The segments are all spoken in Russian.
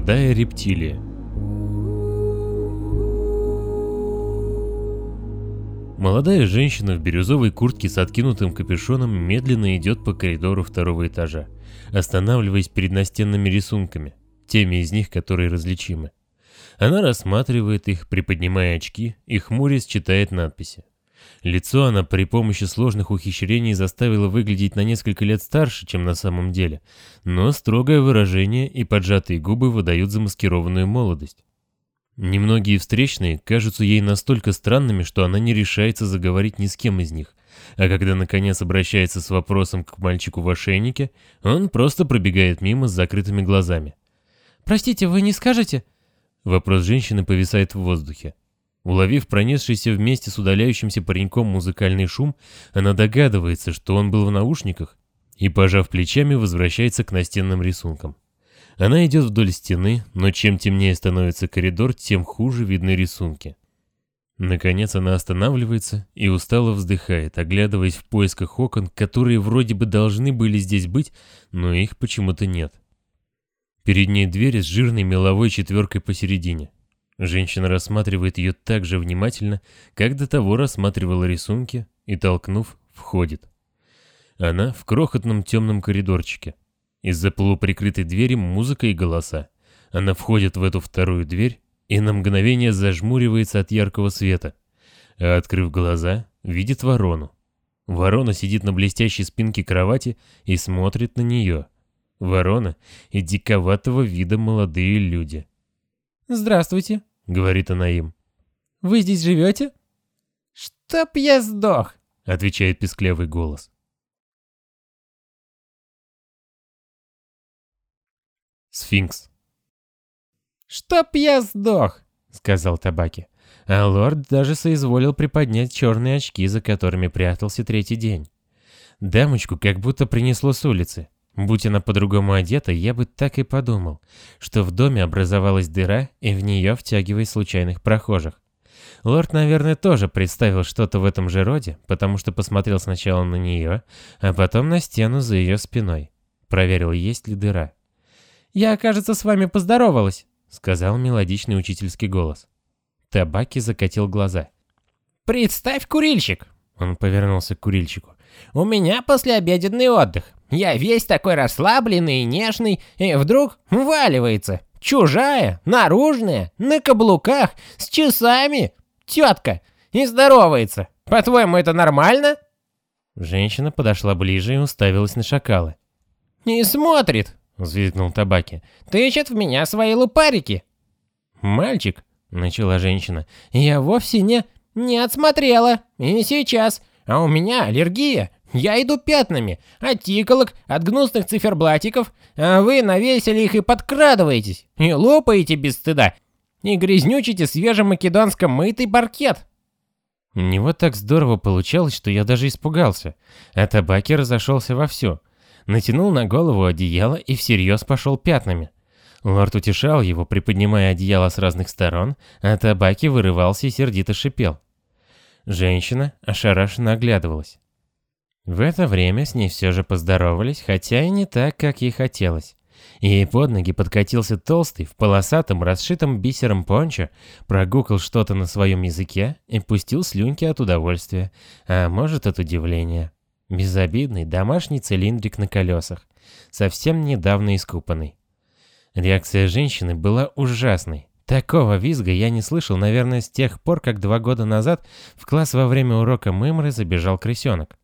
Молодая рептилия. Молодая женщина в бирюзовой куртке с откинутым капюшоном медленно идет по коридору второго этажа, останавливаясь перед настенными рисунками, теми из них, которые различимы. Она рассматривает их, приподнимая очки и хмурясь читает надписи. Лицо она при помощи сложных ухищрений заставила выглядеть на несколько лет старше, чем на самом деле, но строгое выражение и поджатые губы выдают замаскированную молодость. Немногие встречные кажутся ей настолько странными, что она не решается заговорить ни с кем из них, а когда наконец обращается с вопросом к мальчику в ошейнике, он просто пробегает мимо с закрытыми глазами. «Простите, вы не скажете?» Вопрос женщины повисает в воздухе. Уловив пронесшийся вместе с удаляющимся пареньком музыкальный шум, она догадывается, что он был в наушниках, и, пожав плечами, возвращается к настенным рисункам. Она идет вдоль стены, но чем темнее становится коридор, тем хуже видны рисунки. Наконец она останавливается и устало вздыхает, оглядываясь в поисках окон, которые вроде бы должны были здесь быть, но их почему-то нет. Перед ней дверь с жирной меловой четверкой посередине. Женщина рассматривает ее так же внимательно, как до того рассматривала рисунки и, толкнув, входит. Она в крохотном темном коридорчике. Из-за полуприкрытой двери музыка и голоса. Она входит в эту вторую дверь и на мгновение зажмуривается от яркого света. А открыв глаза, видит ворону. Ворона сидит на блестящей спинке кровати и смотрит на нее. Ворона и диковатого вида молодые люди. «Здравствуйте», говорит она им. «Вы здесь живете?» «Чтоб я сдох!» — отвечает песклявый голос. Сфинкс. «Чтоб я сдох!» — сказал Табаки. А лорд даже соизволил приподнять черные очки, за которыми прятался третий день. Дамочку как будто принесло с улицы. Будь она по-другому одета, я бы так и подумал, что в доме образовалась дыра, и в нее втягивает случайных прохожих. Лорд, наверное, тоже представил что-то в этом же роде, потому что посмотрел сначала на нее, а потом на стену за ее спиной. Проверил, есть ли дыра. «Я, кажется, с вами поздоровалась», — сказал мелодичный учительский голос. Табаки закатил глаза. «Представь, курильщик!» Он повернулся к курильщику. «У меня послеобеденный отдых. Я весь такой расслабленный и нежный, и вдруг валивается. Чужая, наружная, на каблуках, с часами. Тетка. И здоровается. По-твоему, это нормально?» Женщина подошла ближе и уставилась на шакалы. «Не смотрит!» — взвизгнул Табаки. «Тычет в меня свои лупарики!» «Мальчик!» — начала женщина. «Я вовсе не... не отсмотрела. И сейчас. А у меня аллергия. Я иду пятнами, от тиколок, от гнусных циферблатиков, а вы навесили их и подкрадываетесь, и лопаете без стыда, и грязнючите свежим македонском мытый паркет. У него так здорово получалось, что я даже испугался, а табаки разошелся вовсю. Натянул на голову одеяло и всерьез пошел пятнами. Лорд утешал его, приподнимая одеяло с разных сторон, а табаки вырывался и сердито шипел. Женщина ошарашенно оглядывалась. В это время с ней все же поздоровались, хотя и не так, как ей хотелось. Ей под ноги подкатился толстый, в полосатом, расшитом бисером пончо, прогукал что-то на своем языке и пустил слюнки от удовольствия, а может от удивления. Безобидный домашний цилиндрик на колесах, совсем недавно искупанный. Реакция женщины была ужасной. Такого визга я не слышал, наверное, с тех пор, как два года назад в класс во время урока мымры забежал крысенок.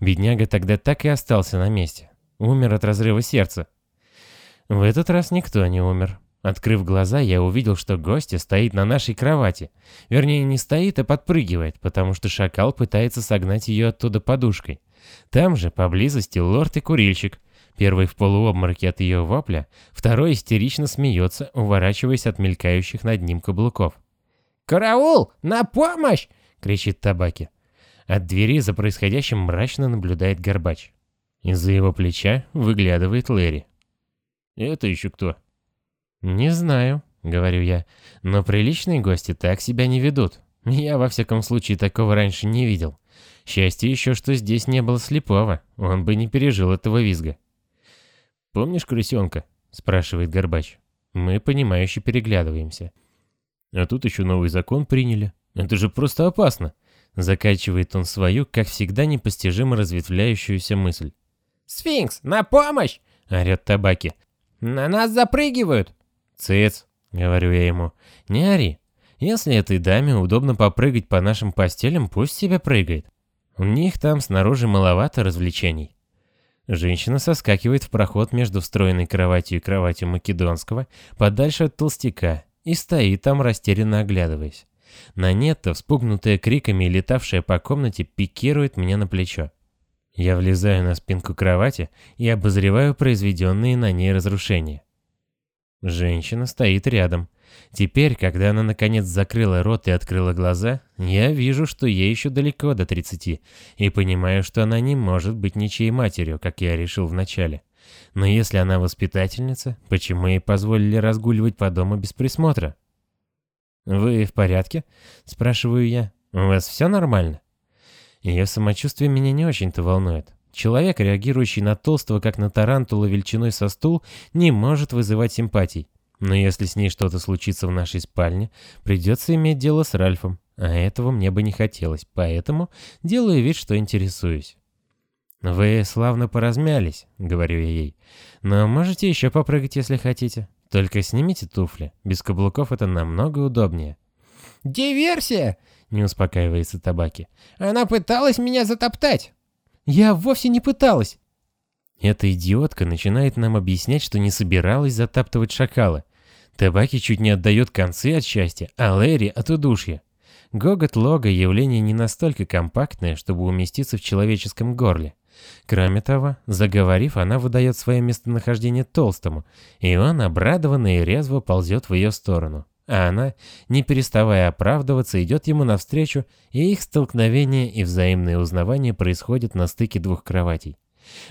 Бедняга тогда так и остался на месте. Умер от разрыва сердца. В этот раз никто не умер. Открыв глаза, я увидел, что гостья стоит на нашей кровати. Вернее, не стоит, а подпрыгивает, потому что шакал пытается согнать ее оттуда подушкой. Там же, поблизости, лорд и курильщик. Первый в полуобмороке от ее вопля, второй истерично смеется, уворачиваясь от мелькающих над ним каблуков. «Караул! На помощь!» — кричит Табаки. От двери за происходящим мрачно наблюдает Горбач. Из-за его плеча выглядывает Лэри. «Это еще кто?» «Не знаю», — говорю я, — «но приличные гости так себя не ведут. Я, во всяком случае, такого раньше не видел. Счастье еще, что здесь не было слепого, он бы не пережил этого визга». «Помнишь крысенка?» — спрашивает Горбач. Мы, понимающе переглядываемся. А тут еще новый закон приняли. Это же просто опасно. Закачивает он свою, как всегда, непостижимо разветвляющуюся мысль. «Сфинкс, на помощь!» — орет табаки. «На нас запрыгивают!» «Цыц!» — говорю я ему. «Не ори. Если этой даме удобно попрыгать по нашим постелям, пусть себе прыгает. У них там снаружи маловато развлечений». Женщина соскакивает в проход между встроенной кроватью и кроватью Македонского, подальше от толстяка, и стоит там, растерянно оглядываясь. Нанетта, вспугнутая криками и летавшая по комнате, пикирует мне на плечо. Я влезаю на спинку кровати и обозреваю произведенные на ней разрушения. Женщина стоит рядом. Теперь, когда она наконец закрыла рот и открыла глаза, я вижу, что ей еще далеко до 30, и понимаю, что она не может быть ничьей матерью, как я решил вначале. Но если она воспитательница, почему ей позволили разгуливать по дому без присмотра? «Вы в порядке?» – спрашиваю я. «У вас все нормально?» Ее самочувствие меня не очень-то волнует. Человек, реагирующий на толстого, как на тарантула величиной со стул, не может вызывать симпатий. Но если с ней что-то случится в нашей спальне, придется иметь дело с Ральфом, а этого мне бы не хотелось, поэтому делаю вид, что интересуюсь. «Вы славно поразмялись», — говорю я ей, — «но можете еще попрыгать, если хотите. Только снимите туфли, без каблуков это намного удобнее». «Диверсия!» — не успокаивается табаки. «Она пыталась меня затоптать!» «Я вовсе не пыталась!» Эта идиотка начинает нам объяснять, что не собиралась затаптывать шакала. Табаки чуть не отдает концы от счастья, а Лэри от удушья. Гогот Лога явление не настолько компактное, чтобы уместиться в человеческом горле. Кроме того, заговорив, она выдает свое местонахождение Толстому, и он, обрадованный и резво, ползет в ее сторону. А она, не переставая оправдываться, идет ему навстречу, и их столкновение и взаимное узнавание происходят на стыке двух кроватей.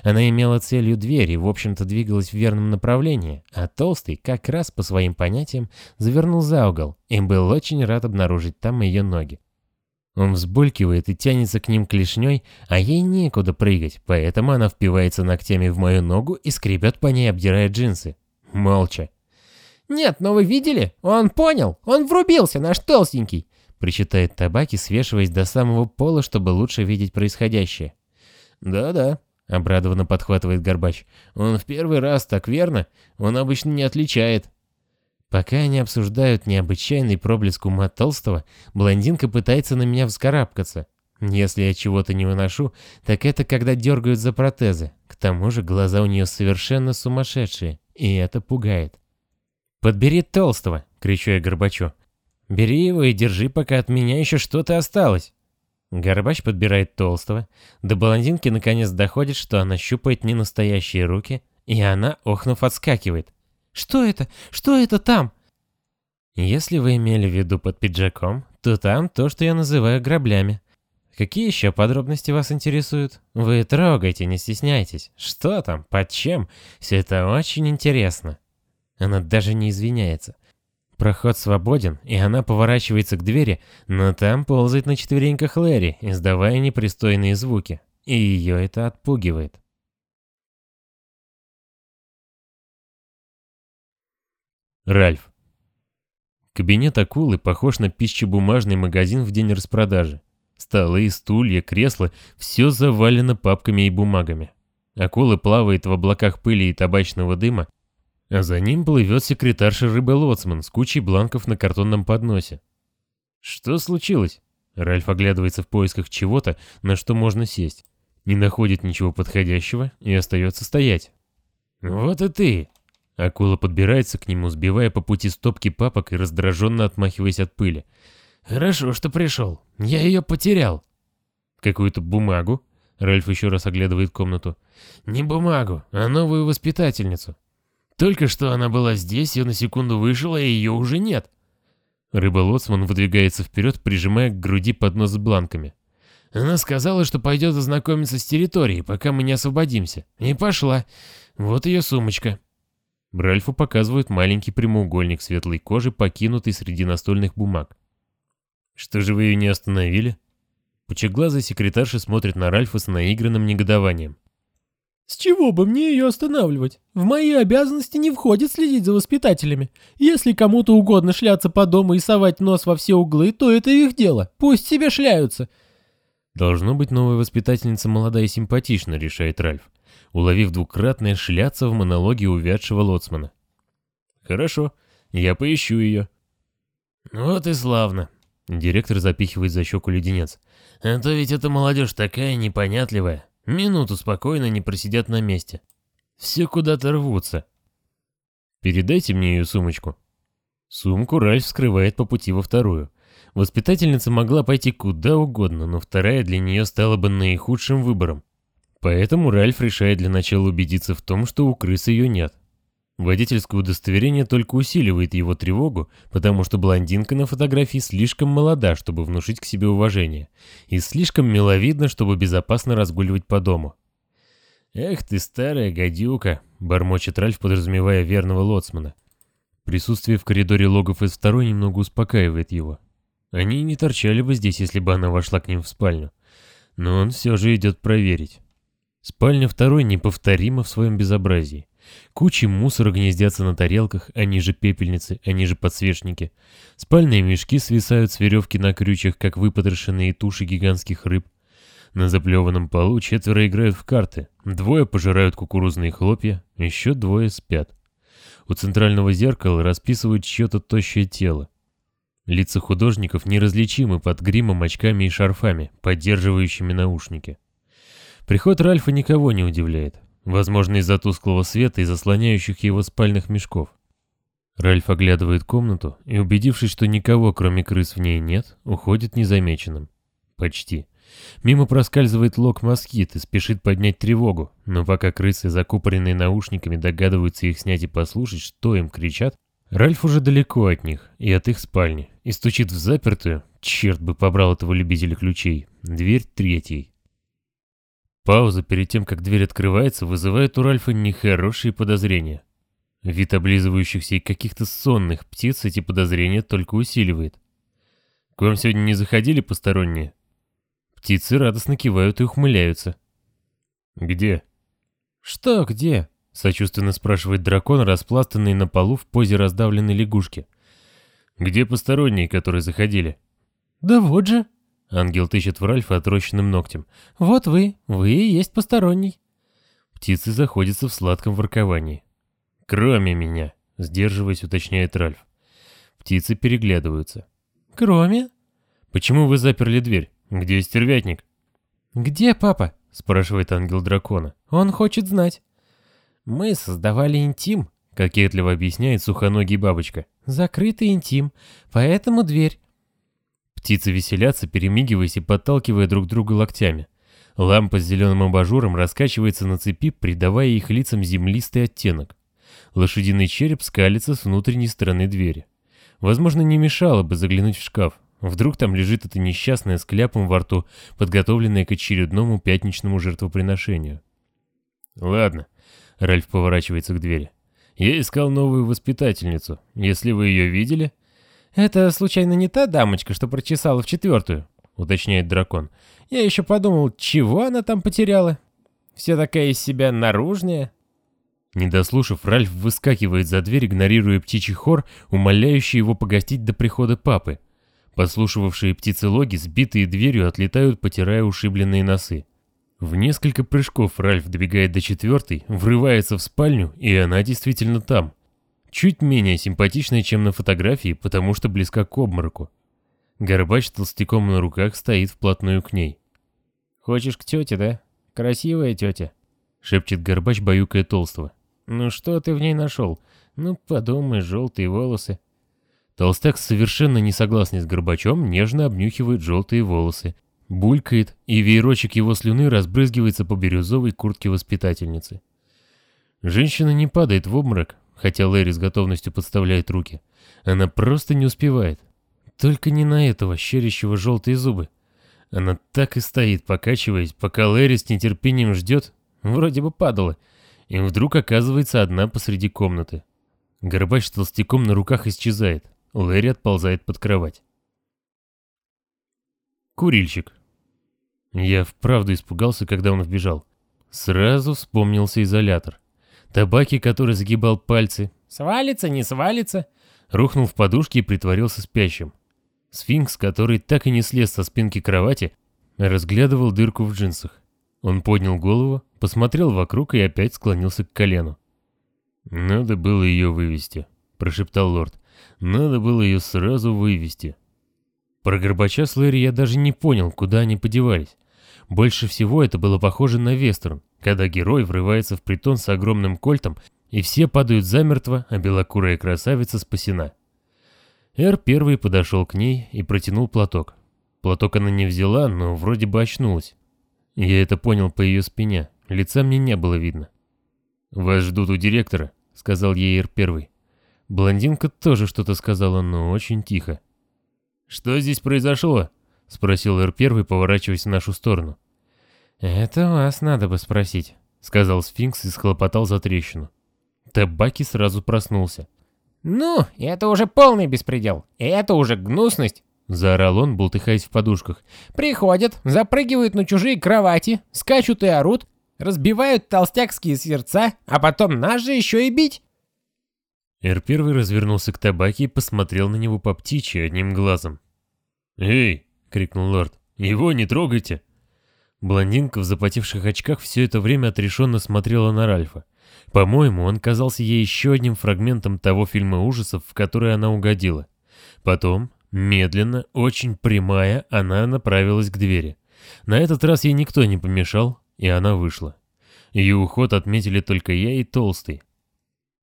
Она имела целью дверь и, в общем-то, двигалась в верном направлении, а Толстый, как раз по своим понятиям, завернул за угол и был очень рад обнаружить там ее ноги. Он взбулькивает и тянется к ним клешней, а ей некуда прыгать, поэтому она впивается ногтями в мою ногу и скребет по ней, обдирая джинсы. Молча. «Нет, но вы видели? Он понял! Он врубился, наш толстенький!» Причитает табаки, свешиваясь до самого пола, чтобы лучше видеть происходящее. «Да-да», — обрадованно подхватывает Горбач. «Он в первый раз, так верно? Он обычно не отличает». Пока они обсуждают необычайный проблеск ума Толстого, блондинка пытается на меня вскарабкаться. Если я чего-то не выношу, так это когда дергают за протезы. К тому же глаза у нее совершенно сумасшедшие, и это пугает. «Подбери Толстого!» — кричу я Горбачу. «Бери его и держи, пока от меня еще что-то осталось!» Горбач подбирает Толстого. До блондинки наконец доходит, что она щупает ненастоящие руки, и она, охнув, отскакивает. «Что это? Что это там?» Если вы имели в виду под пиджаком, то там то, что я называю граблями. Какие еще подробности вас интересуют? Вы трогайте, не стесняйтесь. Что там, под чем? Все это очень интересно. Она даже не извиняется. Проход свободен, и она поворачивается к двери, но там ползает на четвереньках Лэри, издавая непристойные звуки. И ее это отпугивает. Ральф. Кабинет акулы похож на пищебумажный магазин в день распродажи. Столы, стулья, кресла – все завалено папками и бумагами. Акула плавает в облаках пыли и табачного дыма, а за ним плывет секретарша рыбы-лоцман с кучей бланков на картонном подносе. Что случилось? Ральф оглядывается в поисках чего-то, на что можно сесть. Не находит ничего подходящего и остается стоять. Вот и ты. Акула подбирается к нему, сбивая по пути стопки папок и раздраженно отмахиваясь от пыли. «Хорошо, что пришел. Я ее потерял». «Какую-то бумагу?» Ральф еще раз оглядывает комнату. «Не бумагу, а новую воспитательницу. Только что она была здесь, я на секунду вышел, а ее уже нет. Рыба-лоцман выдвигается вперед, прижимая к груди поднос с бланками. Она сказала, что пойдет ознакомиться с территорией, пока мы не освободимся. И пошла. Вот ее сумочка. Ральфу показывают маленький прямоугольник светлой кожи, покинутый среди настольных бумаг. Что же вы ее не остановили? Пучеглазый секретарша смотрит на Ральфа с наигранным негодованием. С чего бы мне ее останавливать? В мои обязанности не входит следить за воспитателями. Если кому-то угодно шляться по дому и совать нос во все углы, то это их дело. Пусть себе шляются. Должно быть, новая воспитательница молодая и симпатична, решает Ральф, уловив двукратное шляться в монологе увядшего лоцмана. Хорошо, я поищу ее. Вот и славно. Директор запихивает за щеку леденец. А то ведь эта молодежь такая непонятливая. Минуту спокойно не просидят на месте. Все куда-то рвутся. Передайте мне ее сумочку. Сумку Ральф скрывает по пути во вторую. Воспитательница могла пойти куда угодно, но вторая для нее стала бы наихудшим выбором. Поэтому Ральф решает для начала убедиться в том, что у крысы ее нет. Водительское удостоверение только усиливает его тревогу, потому что блондинка на фотографии слишком молода, чтобы внушить к себе уважение, и слишком миловидна, чтобы безопасно разгуливать по дому. «Эх ты, старая гадюка!» — бормочет Ральф, подразумевая верного лоцмана. Присутствие в коридоре логов из второй немного успокаивает его. Они не торчали бы здесь, если бы она вошла к ним в спальню. Но он все же идет проверить. Спальня второй неповторима в своем безобразии. Кучи мусора гнездятся на тарелках, они же пепельницы, они же подсвечники. Спальные мешки свисают с веревки на крючьях, как выпотрошенные туши гигантских рыб. На заплеванном полу четверо играют в карты, двое пожирают кукурузные хлопья, еще двое спят. У центрального зеркала расписывают чье-то тощее тело. Лица художников неразличимы под гримом, очками и шарфами, поддерживающими наушники. Приход Ральфа никого не удивляет. Возможно, из-за тусклого света и заслоняющих его спальных мешков. Ральф оглядывает комнату и, убедившись, что никого, кроме крыс, в ней нет, уходит незамеченным. Почти. Мимо проскальзывает лок-москит и спешит поднять тревогу, но пока крысы, закупоренные наушниками, догадываются их снять и послушать, что им кричат, Ральф уже далеко от них и от их спальни, и стучит в запертую, черт бы побрал этого любителя ключей, дверь третьей. Пауза перед тем, как дверь открывается, вызывает у Ральфа нехорошие подозрения. Вид облизывающихся и каких-то сонных птиц эти подозрения только усиливает. К вам сегодня не заходили посторонние? Птицы радостно кивают и ухмыляются. «Где?» «Что где?» — сочувственно спрашивает дракон, распластанный на полу в позе раздавленной лягушки. «Где посторонние, которые заходили?» «Да вот же», Ангел тычет в Ральфа отрощенным ногтем. «Вот вы, вы и есть посторонний». Птицы заходятся в сладком ворковании. «Кроме меня», — сдерживаясь, уточняет Ральф. Птицы переглядываются. «Кроме?» «Почему вы заперли дверь? Где стервятник?» «Где папа?» — спрашивает ангел дракона. «Он хочет знать». «Мы создавали интим», — кокетливо объясняет сухоногий бабочка. «Закрытый интим, поэтому дверь. Птицы веселятся, перемигиваясь и подталкивая друг друга локтями. Лампа с зеленым абажуром раскачивается на цепи, придавая их лицам землистый оттенок. Лошадиный череп скалится с внутренней стороны двери. Возможно, не мешало бы заглянуть в шкаф. Вдруг там лежит это несчастное с кляпом во рту, подготовленное к очередному пятничному жертвоприношению. «Ладно», — Ральф поворачивается к двери. «Я искал новую воспитательницу. Если вы ее видели...» «Это, случайно, не та дамочка, что прочесала в четвертую?» — уточняет дракон. «Я еще подумал, чего она там потеряла? Все такая из себя наружная». Не дослушав, Ральф выскакивает за дверь, игнорируя птичий хор, умоляющий его погостить до прихода папы. Послушавшие птицелоги, сбитые дверью, отлетают, потирая ушибленные носы. В несколько прыжков Ральф добегает до четвертой, врывается в спальню, и она действительно там. Чуть менее симпатичная, чем на фотографии, потому что близка к обмороку. Горбач толстяком на руках стоит вплотную к ней. «Хочешь к тете, да? Красивая тетя?» — шепчет Горбач, баюкая толстого. «Ну что ты в ней нашел? Ну подумай, желтые волосы». Толстяк, совершенно не согласный с Горбачом, нежно обнюхивает желтые волосы, булькает, и веерочек его слюны разбрызгивается по бирюзовой куртке воспитательницы. Женщина не падает в обморок, хотя Лэри с готовностью подставляет руки. Она просто не успевает. Только не на этого, щерящего желтые зубы. Она так и стоит, покачиваясь, пока Лэри с нетерпением ждет, вроде бы падала, и вдруг оказывается одна посреди комнаты. Горбач толстяком на руках исчезает. Лэри отползает под кровать. Курильщик. Я вправду испугался, когда он вбежал. Сразу вспомнился изолятор. Табаки, который загибал пальцы, Свалится, не свалится. рухнул в подушке и притворился спящим. Сфинкс, который так и не слез со спинки кровати, разглядывал дырку в джинсах. Он поднял голову, посмотрел вокруг и опять склонился к колену. «Надо было ее вывести», — прошептал лорд. «Надо было ее сразу вывести». Про Горбача с Лэри я даже не понял, куда они подевались. Больше всего это было похоже на вестерн, когда герой врывается в притон с огромным кольтом, и все падают замертво, а белокурая красавица спасена. Эр первый подошел к ней и протянул платок. Платок она не взяла, но вроде бы очнулась. Я это понял по ее спине, лица мне не было видно. «Вас ждут у директора», — сказал ей Эр первый. Блондинка тоже что-то сказала, но очень тихо. «Что здесь произошло?» — спросил Эр первый, поворачиваясь в нашу сторону. «Это вас надо бы спросить», — сказал сфинкс и схлопотал за трещину. Табаки сразу проснулся. Ну, это уже полный беспредел. Это уже гнусность. Заорал он, бултыхаясь в подушках. Приходят, запрыгивают на чужие кровати, скачут и орут, разбивают толстякские сердца, а потом нас же еще и бить. Эр первый развернулся к табаке и посмотрел на него по птичьи одним глазом. «Эй!» — крикнул лорд. «Его не трогайте!» Блондинка в запотевших очках все это время отрешенно смотрела на Ральфа. По-моему, он казался ей еще одним фрагментом того фильма ужасов, в который она угодила. Потом, медленно, очень прямая, она направилась к двери. На этот раз ей никто не помешал, и она вышла. Ее уход отметили только я и Толстый.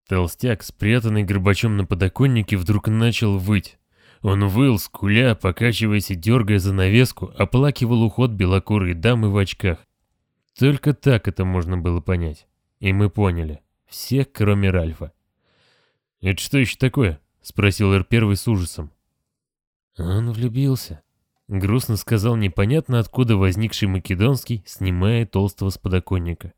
Толстяк, спрятанный горбачом на подоконнике, вдруг начал выть. Он выл, скуля, покачиваясь и дергая занавеску, оплакивал уход белокурой дамы в очках. Только так это можно было понять. И мы поняли. Все, кроме Ральфа. «Это что еще такое?» — спросил Эр первый с ужасом. «Он влюбился», — грустно сказал непонятно откуда возникший Македонский, снимая толстого с подоконника.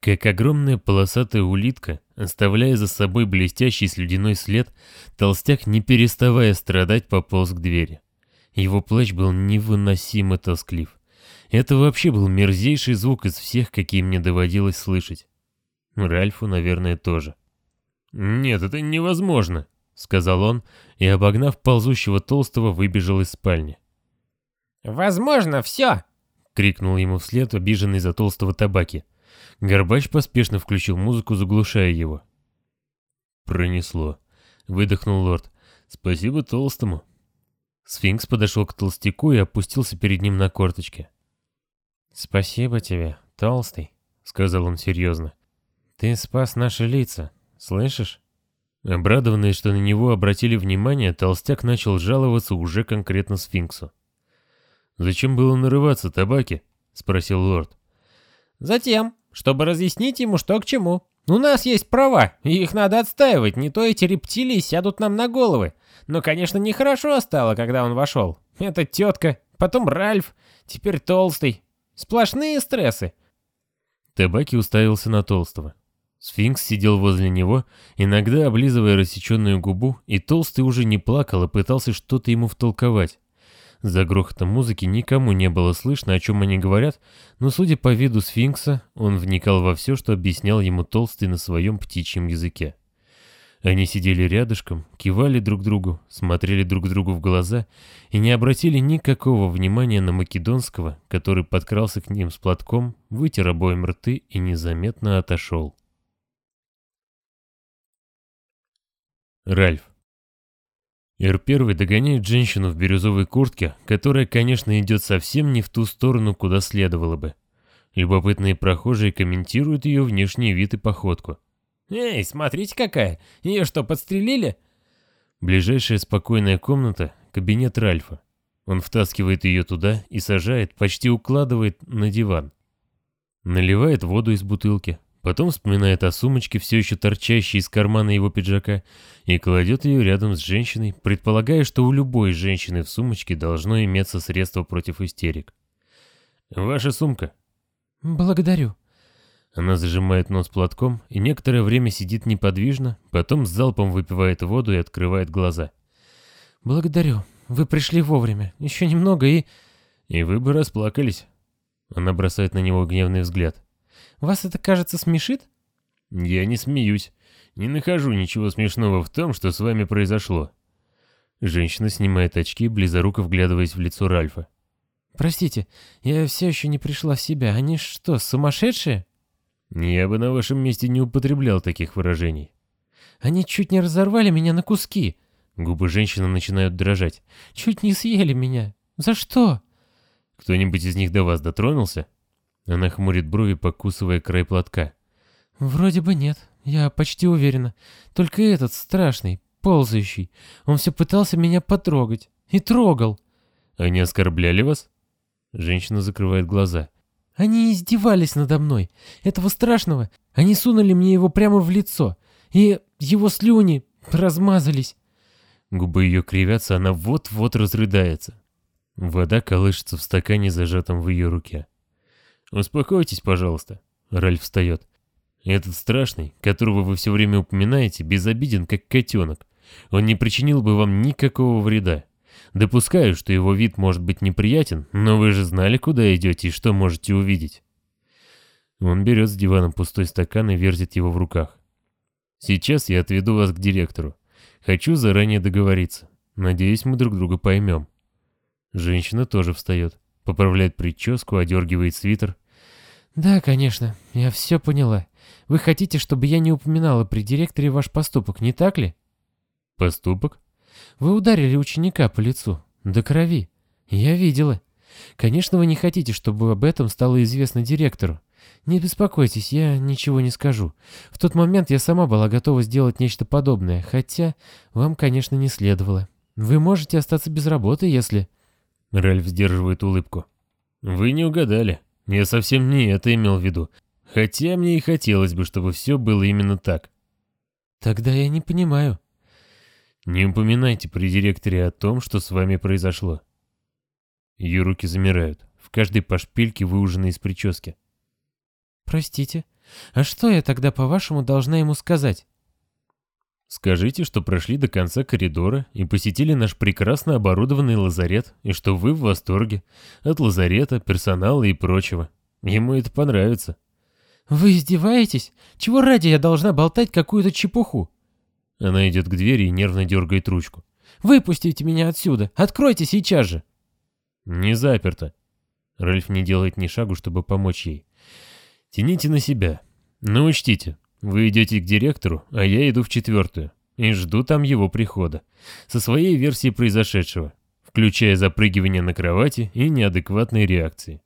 Как огромная полосатая улитка, оставляя за собой блестящий слюдяной след, толстяк, не переставая страдать, пополз к двери. Его плач был невыносимо тосклив. Это вообще был мерзейший звук из всех, какие мне доводилось слышать. Ральфу, наверное, тоже. «Нет, это невозможно», — сказал он, и, обогнав ползущего толстого, выбежал из спальни. «Возможно, все!» — крикнул ему вслед обиженный за толстого табаки. Горбач поспешно включил музыку, заглушая его. «Пронесло», — выдохнул лорд. «Спасибо толстому». Сфинкс подошел к толстяку и опустился перед ним на корточки. «Спасибо тебе, толстый», — сказал он серьезно. «Ты спас наши лица, слышишь?» Обрадованный, что на него обратили внимание, толстяк начал жаловаться уже конкретно сфинксу. «Зачем было нарываться, табаки?» — спросил лорд. «Затем, чтобы разъяснить ему, что к чему. У нас есть права, и их надо отстаивать, не то эти рептилии сядут нам на головы. Но, конечно, нехорошо стало, когда он вошел. Эта тетка, потом Ральф, теперь Толстый. Сплошные стрессы». Табаки уставился на Толстого. Сфинкс сидел возле него, иногда облизывая рассеченную губу, и Толстый уже не плакал, а пытался что-то ему втолковать. За грохотом музыки никому не было слышно, о чем они говорят, но, судя по виду сфинкса, он вникал во все, что объяснял ему Толстый на своем птичьем языке. Они сидели рядышком, кивали друг другу, смотрели друг другу в глаза и не обратили никакого внимания на Македонского, который подкрался к ним с платком, вытер обоим рты и незаметно отошел. Ральф. Эр-1 догоняет женщину в бирюзовой куртке, которая, конечно, идет совсем не в ту сторону, куда следовало бы. Любопытные прохожие комментируют ее внешний вид и походку. «Эй, смотрите какая! Ее что, подстрелили?» Ближайшая спокойная комната — кабинет Ральфа. Он втаскивает ее туда и сажает, почти укладывает на диван. Наливает воду из бутылки, Потом вспоминает о сумочке, все еще торчащей из кармана его пиджака, и кладет ее рядом с женщиной, предполагая, что у любой женщины в сумочке должно иметься средство против истерик. «Ваша сумка». «Благодарю». Она зажимает нос платком и некоторое время сидит неподвижно, потом с залпом выпивает воду и открывает глаза. «Благодарю. Вы пришли вовремя. Еще немного и...» «И вы бы расплакались». Она бросает на него гневный взгляд. Вас это, кажется, смешит?» «Я не смеюсь. Не нахожу ничего смешного в том, что с вами произошло». Женщина снимает очки, близоруко вглядываясь в лицо Ральфа. «Простите, я все еще не пришла в себя. Они что, сумасшедшие?» «Я бы на вашем месте не употреблял таких выражений». «Они чуть не разорвали меня на куски». Губы женщины начинают дрожать. «Чуть не съели меня. За что?» «Кто-нибудь из них до вас дотронулся?» Она хмурит брови, покусывая край платка. «Вроде бы нет. Я почти уверена. Только этот страшный, ползающий. Он все пытался меня потрогать. И трогал». «Они оскорбляли вас?» Женщина закрывает глаза. «Они издевались надо мной. Этого страшного. Они сунули мне его прямо в лицо. И его слюни размазались». Губы ее кривятся, она вот-вот разрыдается. Вода колышется в стакане, зажатом в ее руке. «Успокойтесь, пожалуйста». Ральф встает. «Этот страшный, которого вы все время упоминаете, безобиден, как котенок. Он не причинил бы вам никакого вреда. Допускаю, что его вид может быть неприятен, но вы же знали, куда идете и что можете увидеть». Он берет с дивана пустой стакан и вертит его в руках. «Сейчас я отведу вас к директору. Хочу заранее договориться. Надеюсь, мы друг друга поймем». Женщина тоже встает, поправляет прическу, одергивает свитер. «Да, конечно, я все поняла. Вы хотите, чтобы я не упоминала при директоре ваш поступок, не так ли?» «Поступок?» «Вы ударили ученика по лицу. До крови. Я видела. Конечно, вы не хотите, чтобы об этом стало известно директору. Не беспокойтесь, я ничего не скажу. В тот момент я сама была готова сделать нечто подобное, хотя вам, конечно, не следовало. Вы можете остаться без работы, если...» Ральф сдерживает улыбку. «Вы не угадали. Я совсем не это имел в виду. Хотя мне и хотелось бы, чтобы все было именно так». «Тогда я не понимаю». «Не упоминайте при директоре о том, что с вами произошло». Ее руки замирают, в каждой по шпильке выуженной из прически. «Простите, а что я тогда, по-вашему, должна ему сказать?» Скажите, что прошли до конца коридора и посетили наш прекрасно оборудованный лазарет, и что вы в восторге от лазарета, персонала и прочего. Ему это понравится. «Вы издеваетесь? Чего ради я должна болтать какую-то чепуху?» Она идет к двери и нервно дергает ручку. «Выпустите меня отсюда! Откройте сейчас же!» «Не заперто». Ральф не делает ни шагу, чтобы помочь ей. «Тяните на себя. Но учтите, вы идете к директору, а я иду в четвертую. И жду там его прихода. Со своей версией произошедшего. Включая запрыгивание на кровати и неадекватные реакции.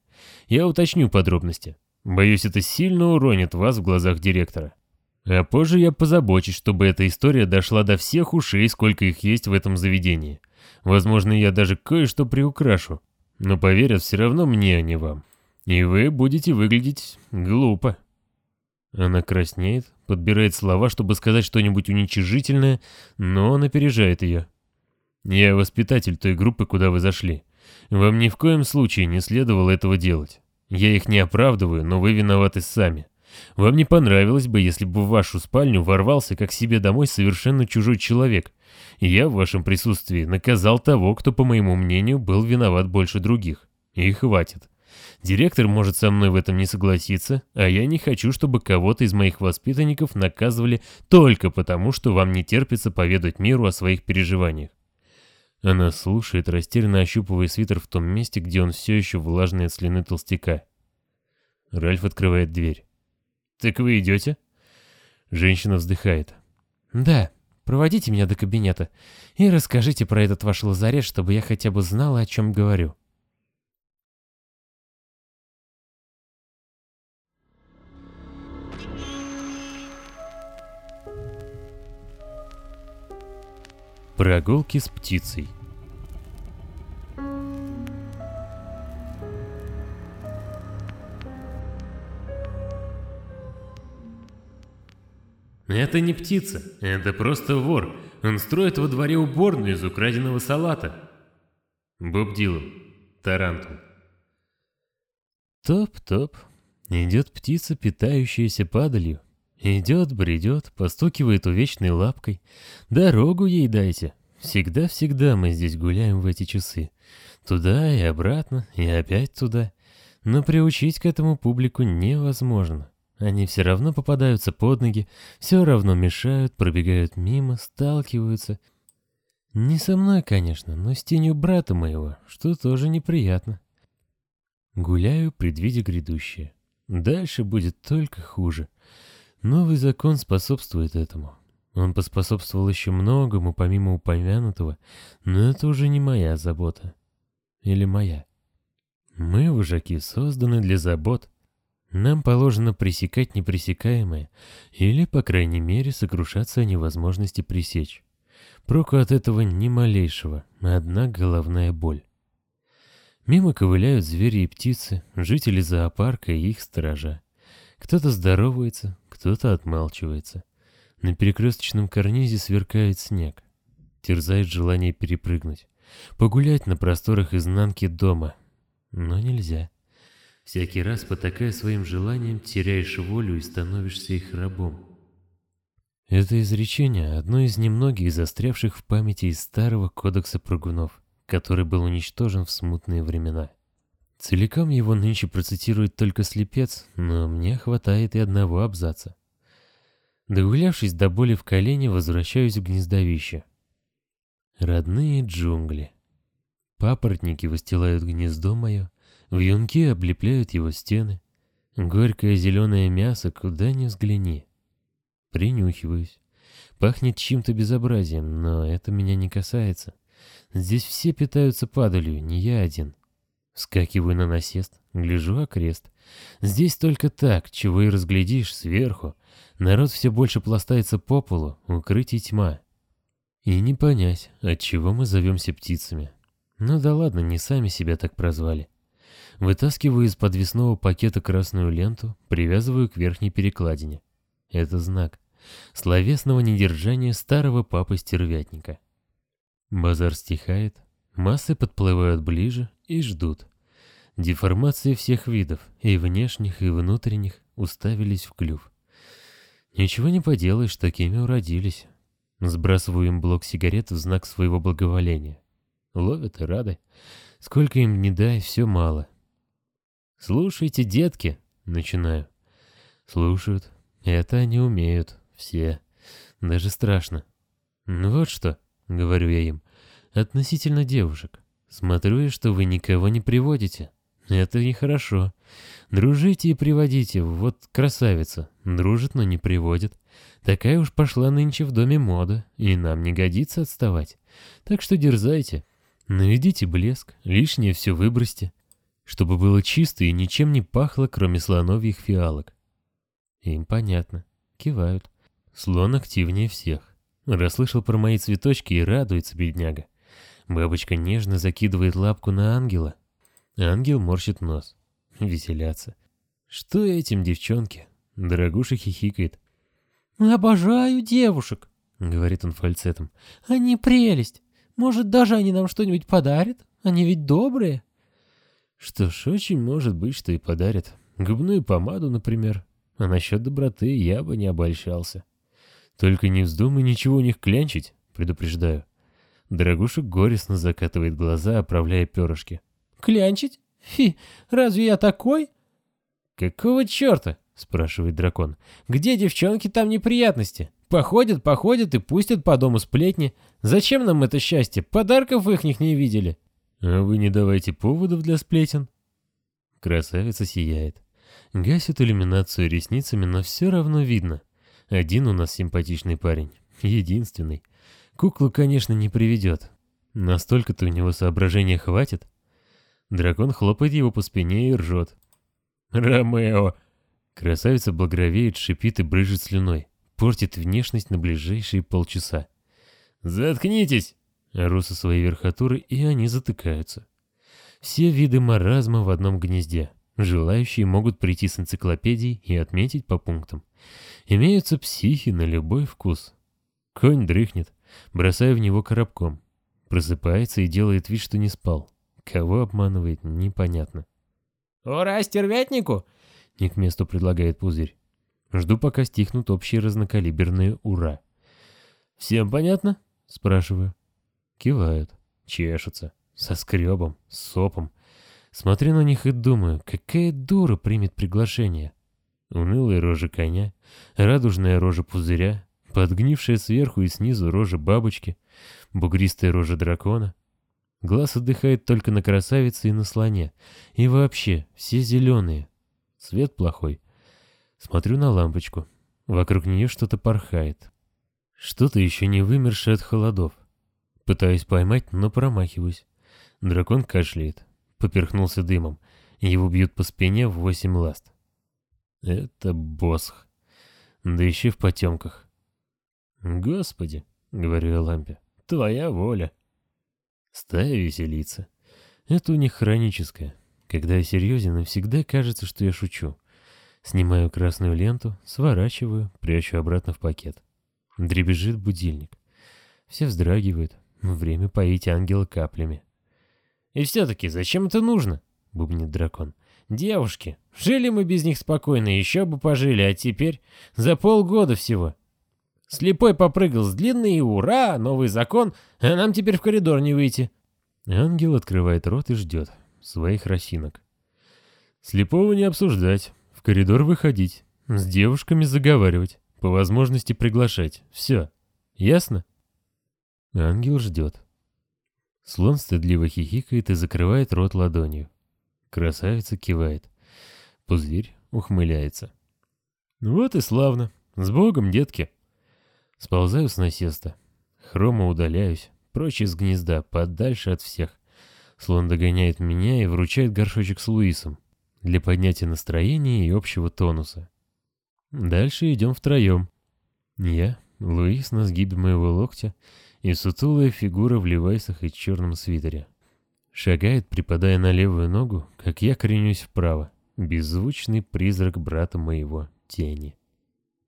Я уточню подробности. Боюсь, это сильно уронит вас в глазах директора. А позже я позабочусь, чтобы эта история дошла до всех ушей, сколько их есть в этом заведении. Возможно, я даже кое-что приукрашу. Но поверят все равно мне, а не вам. И вы будете выглядеть глупо. Она краснеет, подбирает слова, чтобы сказать что-нибудь уничижительное, но он опережает ее. «Я воспитатель той группы, куда вы зашли. Вам ни в коем случае не следовало этого делать. Я их не оправдываю, но вы виноваты сами. Вам не понравилось бы, если бы в вашу спальню ворвался как себе домой совершенно чужой человек, и я в вашем присутствии наказал того, кто, по моему мнению, был виноват больше других. И хватит. Директор может со мной в этом не согласиться, а я не хочу, чтобы кого-то из моих воспитанников наказывали только потому, что вам не терпится поведать миру о своих переживаниях. Она слушает, растерянно ощупывая свитер в том месте, где он все еще влажный от слюны толстяка. Ральф открывает дверь. «Так вы идете?» Женщина вздыхает. «Да, проводите меня до кабинета и расскажите про этот ваш лазарет, чтобы я хотя бы знала, о чем говорю». Прогулки с птицей. Это не птица, это просто вор. Он строит во дворе уборную из украденного салата. Боб Дилан. Тарантул. Топ-топ. Идет птица, питающаяся падалью. Идет, бредет, постукивает увечной лапкой. Дорогу ей дайте. Всегда-всегда мы здесь гуляем в эти часы. Туда и обратно, и опять туда. Но приучить к этому публику невозможно. Они все равно попадаются под ноги, все равно мешают, пробегают мимо, сталкиваются. Не со мной, конечно, но с тенью брата моего, что тоже неприятно. Гуляю, предвидя грядущее. Дальше будет только хуже. Новый закон способствует этому. Он поспособствовал еще многому, помимо упомянутого, но это уже не моя забота. Или моя. Мы, вожаки, созданы для забот. Нам положено пресекать непресекаемое, или, по крайней мере, сокрушаться о невозможности пресечь. Проку от этого ни малейшего, одна головная боль. Мимо ковыляют звери и птицы, жители зоопарка и их сторожа. Кто-то здоровается, кто-то отмалчивается. На перекресточном карнизе сверкает снег. Терзает желание перепрыгнуть. Погулять на просторах изнанки дома. Но нельзя. Всякий раз, потакая своим желанием, теряешь волю и становишься их рабом. Это изречение – одно из немногих застрявших в памяти из старого кодекса прыгунов, который был уничтожен в смутные времена. Целиком его нынче процитирует только слепец, но мне хватает и одного абзаца. Догулявшись до боли в колене, возвращаюсь в гнездовище. Родные джунгли. Папоротники выстилают гнездо мое, вьюнки облепляют его стены. Горькое зеленое мясо, куда ни взгляни. Принюхиваюсь. Пахнет чем-то безобразием, но это меня не касается. Здесь все питаются падалью, не я один. Скакиваю на насест, гляжу окрест. Здесь только так, чего и разглядишь сверху. Народ все больше пластается по полу, укрытие тьма. И не понять, от чего мы зовемся птицами. Ну да ладно, не сами себя так прозвали. Вытаскиваю из подвесного пакета красную ленту, привязываю к верхней перекладине. Это знак словесного недержания старого папы-стервятника. Базар стихает, массы подплывают ближе и ждут. Деформации всех видов, и внешних, и внутренних, уставились в клюв. Ничего не поделаешь, такими уродились. Сбрасываю им блок сигарет в знак своего благоволения. Ловят и рады. Сколько им не дай, все мало. «Слушайте, детки!» — начинаю. Слушают. Это они умеют. Все. Даже страшно. Ну вот что, говорю я им, относительно девушек. Смотрю я, что вы никого не приводите. Это нехорошо. Дружите и приводите, вот красавица. Дружит, но не приводит. Такая уж пошла нынче в доме мода, и нам не годится отставать. Так что дерзайте. Наведите блеск, лишнее все выбросьте, чтобы было чисто и ничем не пахло, кроме слоновьих фиалок. Им понятно. Кивают. Слон активнее всех. Расслышал про мои цветочки и радуется, бедняга. Бабочка нежно закидывает лапку на ангела. Ангел морщит нос. Веселятся. Что этим, девчонки? Дорогуша хихикает. «Обожаю девушек», — говорит он фальцетом. «Они прелесть. Может, даже они нам что-нибудь подарят? Они ведь добрые». Что ж, очень может быть, что и подарят. Губную помаду, например. А насчет доброты я бы не обольщался. Только не вздумай ничего у них клянчить, предупреждаю. Дорогуша горестно закатывает глаза, оправляя перышки. «Клянчить? Фи, разве я такой?» «Какого черта?» — спрашивает дракон. «Где девчонки, там неприятности. Походят, походят и пустят по дому сплетни. Зачем нам это счастье? Подарков их них не видели». «А вы не давайте поводов для сплетен». Красавица сияет. Гасит иллюминацию ресницами, но все равно видно. Один у нас симпатичный парень. Единственный. Куклу, конечно, не приведет. Настолько-то у него соображения хватит. Дракон хлопает его по спине и ржет. «Ромео!» Красавица благровеет, шипит и брыжет слюной. Портит внешность на ближайшие полчаса. «Заткнитесь!» Ору со своей верхотуры, и они затыкаются. Все виды маразма в одном гнезде. Желающие могут прийти с энциклопедией и отметить по пунктам. Имеются психи на любой вкус. Конь дрыхнет, бросая в него коробком. Просыпается и делает вид, что не спал. Кого обманывает, непонятно. «Ура, стервятнику!» — не к месту предлагает пузырь. Жду, пока стихнут общие разнокалиберные «ура». «Всем понятно?» — спрашиваю. Кивают, чешутся, со скребом, с сопом. Смотрю на них и думаю, какая дура примет приглашение. Унылая рожа коня, радужная рожа пузыря, подгнившая сверху и снизу рожа бабочки, бугристая рожа дракона. Глаз отдыхает только на красавице и на слоне. И вообще, все зеленые. Свет плохой. Смотрю на лампочку. Вокруг нее что-то порхает. Что-то еще не вымершее от холодов. Пытаюсь поймать, но промахиваюсь. Дракон кашляет. Поперхнулся дымом. Его бьют по спине в восемь ласт. Это босх. Да еще в потемках. «Господи», — говорю я лампе, — «твоя воля». Стая веселится. Это у них хроническое. Когда я серьезен, навсегда кажется, что я шучу. Снимаю красную ленту, сворачиваю, прячу обратно в пакет. Дребезжит будильник. Все вздрагивают. Время поить ангела каплями. «И все-таки зачем это нужно?» — бубнит дракон. «Девушки, жили мы без них спокойно, еще бы пожили, а теперь за полгода всего. Слепой попрыгал с длинной, и ура, новый закон, а нам теперь в коридор не выйти». Ангел открывает рот и ждет своих росинок. Слепого не обсуждать, в коридор выходить, с девушками заговаривать, по возможности приглашать. Все. Ясно? Ангел ждет. Слон стыдливо хихикает и закрывает рот ладонью. Красавица кивает. Пузырь ухмыляется. Вот и славно. С Богом, детки. Сползаю с насеста. Хрома удаляюсь, прочь из гнезда, подальше от всех. Слон догоняет меня и вручает горшочек с Луисом для поднятия настроения и общего тонуса. Дальше идем втроем. Я, Луис на сгибе моего локтя и сутулая фигура в левайсах и черном свитере. Шагает, припадая на левую ногу, как я коренюсь вправо, беззвучный призрак брата моего, тени.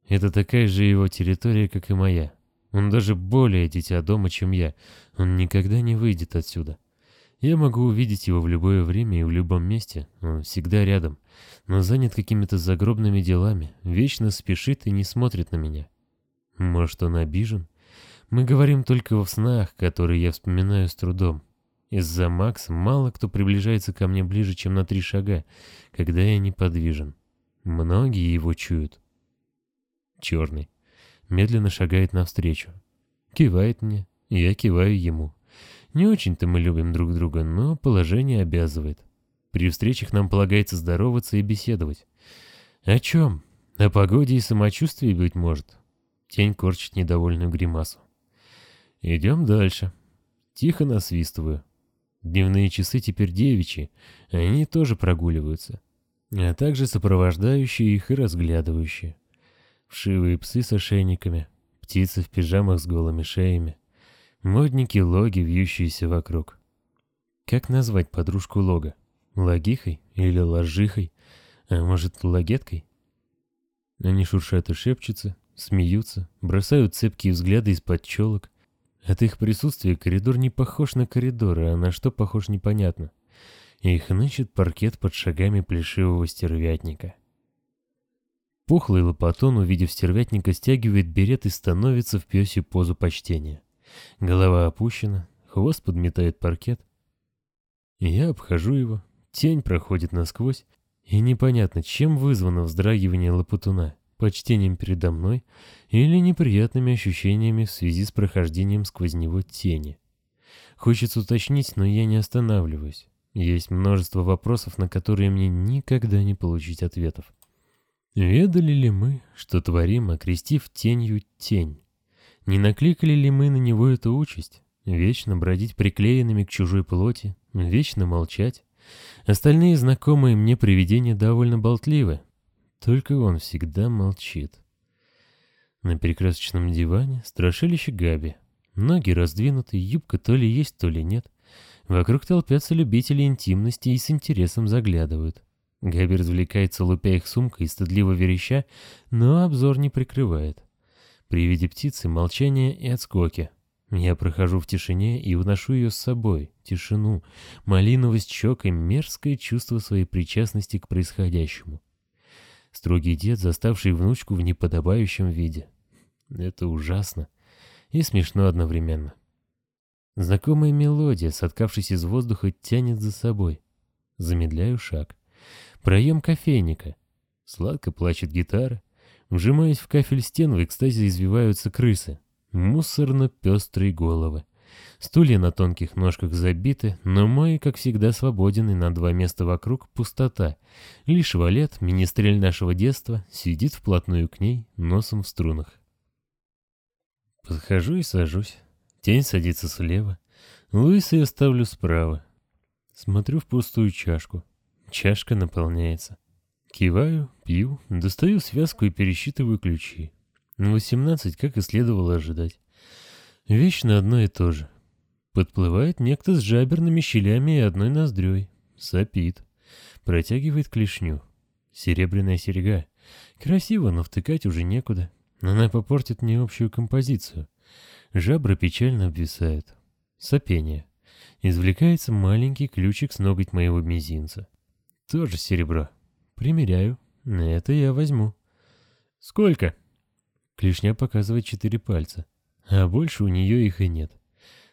Это такая же его территория, как и моя. Он даже более дитя дома, чем я. Он никогда не выйдет отсюда. Я могу увидеть его в любое время и в любом месте. Он всегда рядом, но занят какими-то загробными делами, вечно спешит и не смотрит на меня. Может, он обижен? Мы говорим только во снах, которые я вспоминаю с трудом. Из-за Макса мало кто приближается ко мне ближе, чем на три шага, когда я неподвижен. Многие его чуют. Черный. Медленно шагает навстречу. Кивает мне, я киваю ему. Не очень-то мы любим друг друга, но положение обязывает. При встречах нам полагается здороваться и беседовать. О чем? О погоде и самочувствии, быть может. Тень корчит недовольную гримасу. Идем дальше. Тихо насвистываю. Дневные часы теперь девичьи, они тоже прогуливаются. А также сопровождающие их и разглядывающие. Вшивые псы с ошейниками, птицы в пижамах с голыми шеями, модники логи, вьющиеся вокруг. Как назвать подружку лога? Логихой или ложихой? А может, лагеткой? Они шуршат и шепчутся, смеются, бросают цепкие взгляды из-под челок. От их присутствия коридор не похож на коридор, а на что похож непонятно. Их нычет паркет под шагами плешивого стервятника. Пухлый лопатон, увидев стервятника, стягивает берет и становится в пёсью позу почтения. Голова опущена, хвост подметает паркет. Я обхожу его, тень проходит насквозь, и непонятно, чем вызвано вздрагивание лопатуна, почтением передо мной или неприятными ощущениями в связи с прохождением сквозь него тени. Хочется уточнить, но я не останавливаюсь. Есть множество вопросов, на которые мне никогда не получить ответов. Ведали ли мы, что творим, окрестив тенью тень? Не накликали ли мы на него эту участь? Вечно бродить приклеенными к чужой плоти, вечно молчать? Остальные знакомые мне привидения довольно болтливы. Только он всегда молчит. На перекрасочном диване страшилище Габи. Ноги раздвинуты, юбка то ли есть, то ли нет. Вокруг толпятся любители интимности и с интересом заглядывают. Габи развлекается, лупя их сумкой и стыдливо вереща, но обзор не прикрывает. При виде птицы молчание и отскоки. Я прохожу в тишине и уношу ее с собой, тишину, малиновость щекой, мерзкое чувство своей причастности к происходящему. Строгий дед, заставший внучку в неподобающем виде. Это ужасно и смешно одновременно. Знакомая мелодия, соткавшись из воздуха, тянет за собой. Замедляю шаг. Проем кофейника. Сладко плачет гитара. Вжимаясь в кафель стен, в экстазе извиваются крысы. Мусорно-пестрые головы. Стулья на тонких ножках забиты, но мой, как всегда, свободен, и на два места вокруг пустота. Лишь валет, министрель нашего детства, сидит вплотную к ней, носом в струнах. Подхожу и сажусь. Тень садится слева. Луиса я ставлю справа. Смотрю в пустую чашку. Чашка наполняется. Киваю, пью, достаю связку и пересчитываю ключи. На 18, как и следовало ожидать. Вечно одно и то же. Подплывает некто с жаберными щелями и одной ноздрёй. Сопит. Протягивает клешню. Серебряная серьга. Красиво, но втыкать уже некуда. Она попортит мне общую композицию. Жабры печально обвисают. Сопение. Извлекается маленький ключик с ноготь моего мизинца. Тоже серебро. Примеряю. Это я возьму. Сколько? Клешня показывает четыре пальца. А больше у нее их и нет.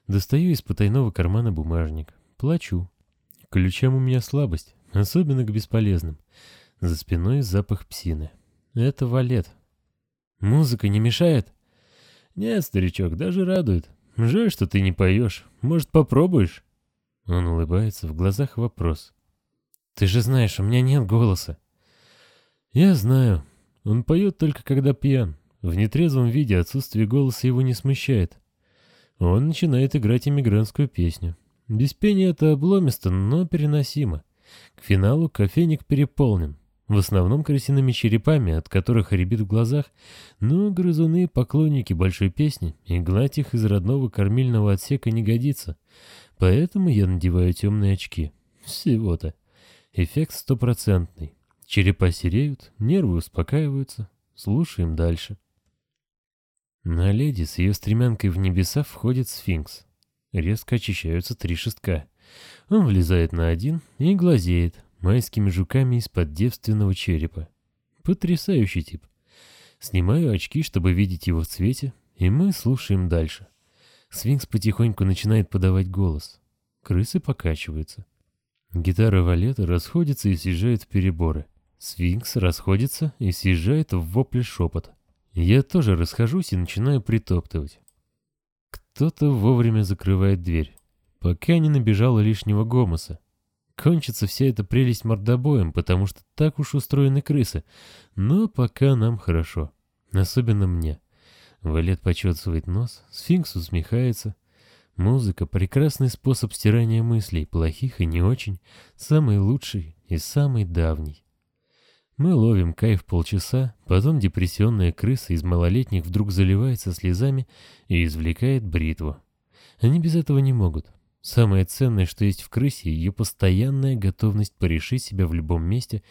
Достаю из потайного кармана бумажник. Плачу. Ключам у меня слабость, особенно к бесполезным. За спиной запах псины. Это валет. Музыка не мешает? Нет, старичок, даже радует. Жаль, что ты не поешь. Может, попробуешь? Он улыбается, в глазах вопрос. Ты же знаешь, у меня нет голоса. Я знаю. Он поет только когда пьян. В нетрезвом виде отсутствие голоса его не смущает. Он начинает играть иммигрантскую песню. Без пения это обломисто, но переносимо. К финалу кофейник переполнен. В основном крысиными черепами, от которых рябит в глазах, но грызуны — поклонники большой песни, и гладь их из родного кормильного отсека не годится. Поэтому я надеваю темные очки. Всего-то. Эффект стопроцентный. Черепа сереют, нервы успокаиваются. Слушаем дальше. На леди с ее стремянкой в небеса входит сфинкс. Резко очищаются три шестка. Он влезает на один и глазеет майскими жуками из-под девственного черепа. Потрясающий тип. Снимаю очки, чтобы видеть его в цвете, и мы слушаем дальше. Сфинкс потихоньку начинает подавать голос. Крысы покачиваются. Гитара валета расходится и съезжает в переборы. Сфинкс расходится и съезжает в вопли шепот. Я тоже расхожусь и начинаю притоптывать. Кто-то вовремя закрывает дверь, пока не набежало лишнего гомоса. Кончится вся эта прелесть мордобоем, потому что так уж устроены крысы. Но пока нам хорошо. Особенно мне. Валет почесывает нос, сфинкс усмехается. Музыка — прекрасный способ стирания мыслей, плохих и не очень, самый лучший и самый давний. Мы ловим кайф полчаса, потом депрессионная крыса из малолетних вдруг заливается слезами и извлекает бритву. Они без этого не могут. Самое ценное, что есть в крысе, ее постоянная готовность порешить себя в любом месте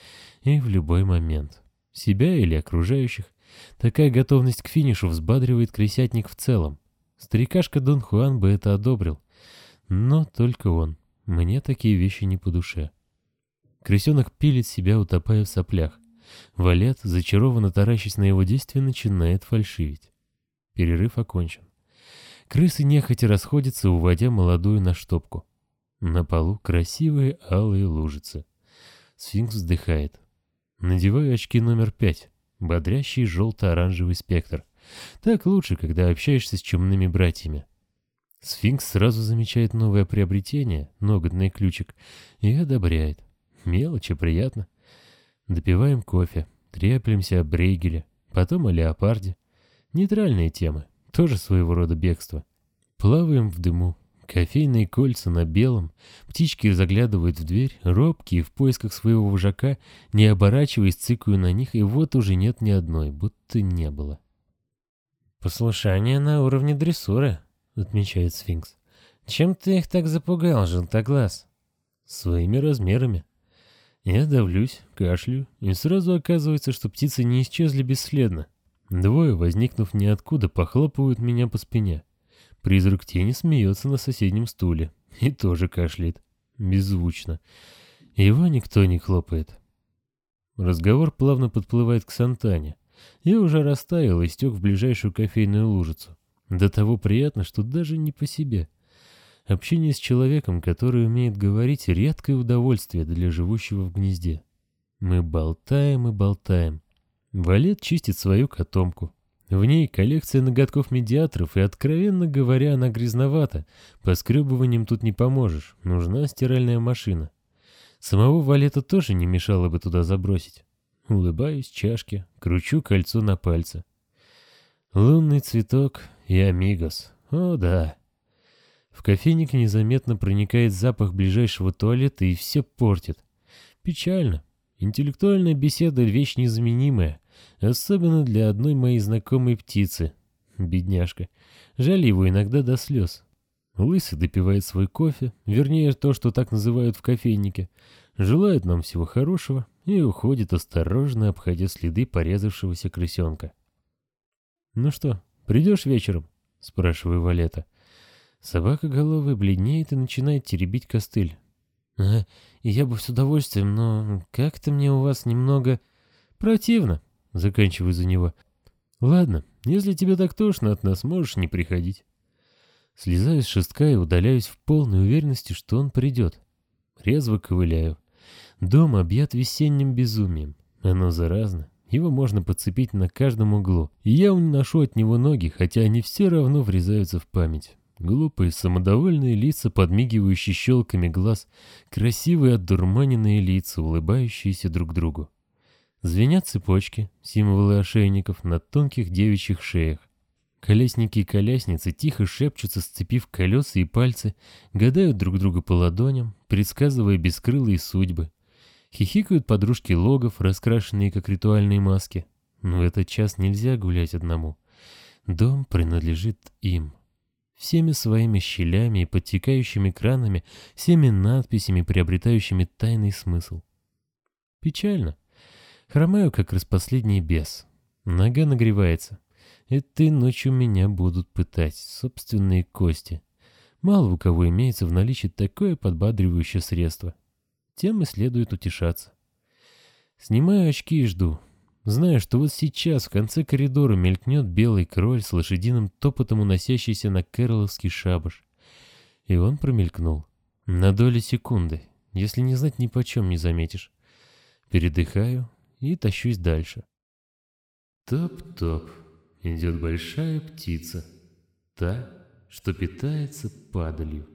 и в любой момент. Себя или окружающих. Такая готовность к финишу взбадривает крысятник в целом. Старикашка Дон Хуан бы это одобрил. Но только он. Мне такие вещи не по душе. Крысенок пилит себя, утопая в соплях. Валет, зачарованно таращась на его действия, начинает фальшивить. Перерыв окончен. Крысы нехотя расходятся, уводя молодую на штопку. На полу красивые алые лужицы. Сфинкс вздыхает. Надеваю очки номер пять. Бодрящий желто-оранжевый спектр. Так лучше, когда общаешься с чумными братьями. Сфинкс сразу замечает новое приобретение, ноготный ключик, и одобряет. Мелочи, приятно. Допиваем кофе, треплемся о Брейгеле, потом о леопарде. Нейтральные темы, тоже своего рода бегство. Плаваем в дыму, кофейные кольца на белом, птички заглядывают в дверь, робкие в поисках своего вожака, не оборачиваясь, цикаю на них, и вот уже нет ни одной, будто не было. «Послушание на уровне дрессуры», — отмечает сфинкс. «Чем ты их так запугал, желтоглаз?» «Своими размерами», я давлюсь, кашлю, и сразу оказывается, что птицы не исчезли бесследно. Двое, возникнув ниоткуда, похлопывают меня по спине. Призрак тени смеется на соседнем стуле и тоже кашляет. Беззвучно. Его никто не хлопает. Разговор плавно подплывает к Сантане. Я уже растаял и стек в ближайшую кофейную лужицу. До того приятно, что даже не по себе. Общение с человеком, который умеет говорить, редкое удовольствие для живущего в гнезде. Мы болтаем и болтаем. Валет чистит свою котомку. В ней коллекция ноготков медиаторов, и, откровенно говоря, она грязновата. Поскребыванием тут не поможешь, нужна стиральная машина. Самого Валета тоже не мешало бы туда забросить. Улыбаюсь чашке, кручу кольцо на пальце. Лунный цветок и амигос. О, да. В кофейник незаметно проникает запах ближайшего туалета и все портит. Печально. Интеллектуальная беседа — вещь незаменимая. Особенно для одной моей знакомой птицы. Бедняжка. Жаль его иногда до слез. Лысый допивает свой кофе, вернее то, что так называют в кофейнике, желает нам всего хорошего и уходит осторожно, обходя следы порезавшегося крысенка. «Ну что, придешь вечером?» — спрашиваю Валета. Собака головой бледнеет и начинает теребить костыль. «А, я бы с удовольствием, но как-то мне у вас немного противно», — заканчиваю за него. «Ладно, если тебе так тошно от нас, можешь не приходить». Слезаю с шестка и удаляюсь в полной уверенности, что он придет. Резво ковыляю. Дом объят весенним безумием. Оно заразно. Его можно подцепить на каждом углу. И я уношу от него ноги, хотя они все равно врезаются в память. Глупые, самодовольные лица, подмигивающие щелками глаз, красивые отдурманенные лица, улыбающиеся друг другу. Звенят цепочки, символы ошейников на тонких девичьих шеях. Колесники и колясницы тихо шепчутся, сцепив колеса и пальцы, гадают друг друга по ладоням, предсказывая бескрылые судьбы. Хихикают подружки логов, раскрашенные как ритуальные маски. Но в этот час нельзя гулять одному. Дом принадлежит им. Всеми своими щелями и подтекающими кранами, всеми надписями, приобретающими тайный смысл. Печально. Хромаю, как распоследний бес. Нога нагревается. Этой ночью меня будут пытать собственные кости. Мало у кого имеется в наличии такое подбадривающее средство. Тем и следует утешаться. Снимаю очки и жду. Знаю, что вот сейчас в конце коридора мелькнет белый кроль с лошадиным топотом уносящийся на кэроловский шабаш. И он промелькнул. На доли секунды, если не знать ни почем не заметишь. Передыхаю и тащусь дальше. Топ-топ идет большая птица, та, что питается падалью.